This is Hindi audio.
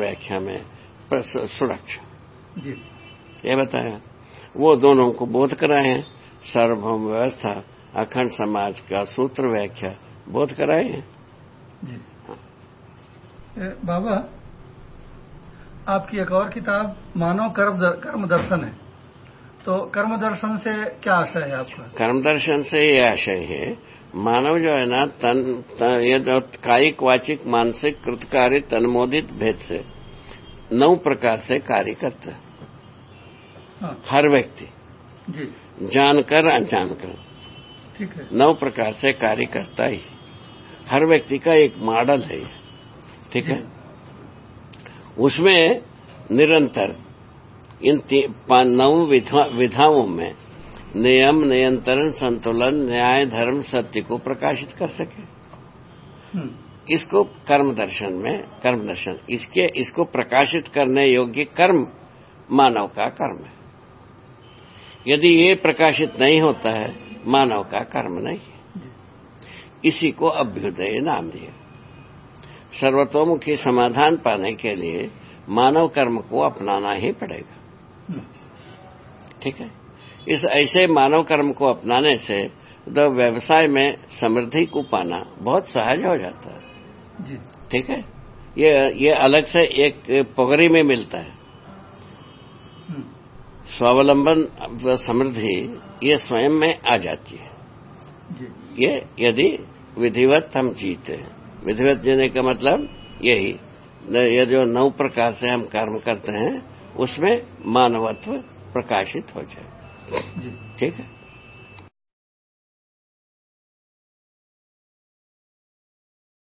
व्याख्या में सुरक्षा। जी। ये बताया वो दोनों को बोध कराए हैं सार्वभौम व्यवस्था अखंड समाज का सूत्र व्याख्या बोध कराए हैं। जी। बाबा आपकी एक और किताब मानव कर्म दर, कर्म दर्शन है। तो कर्म दर्शन से क्या आशय है आपका? कर्म दर्शन से ये आशय है मानव जो है ना तन, तन ये जो कायिक वाचिक मानसिक कृतकारी तनमोदित भेद से नौ प्रकार से कार्य करता है। हाँ। हर व्यक्ति। जानकर अनजानकर। नौ प्रकार से कार्य करता ही। हर व्यक्ति का एक मॉडल है ठीक है? उसमें निरंतर इन नौ विधा, विधाओं में नियम नियंत्रण संतुलन न्याय धर्म सत्य को प्रकाशित कर सके। हम्म, इसको कर्म दर्शन में कर्म दर्शन इसके इसको प्रकाशित करने योग्य कर्म मानव का कर्म है। यदि ये प्रकाशित नहीं होता है मानव का कर्म नहीं है। इसी को अभ्युदय नाम दिया। सर्वतोमुखी समाधान पाने के लिए मानव कर्म को अपनाना ही पड़ेगा। हम्म, ठीक है? इस ऐसे मानव कर्म को अपनाने से तो व्यवसाय में समृद्धि को पाना बहुत सहज हो जाता है। ठीक है? ये ये अलग से एक पोगरी में मिलता है। हम्म, स्वावलंबन समृद्धि ये स्वयं में आ जाती है। ये यदि विधिवत हम जीते हैं। विधिवत जीने का मतलब यही ये जो नौ प्रकार से हम कर्म करते हैं उसमें मानवत्व प्रकाशित हो जाए। ठीक है।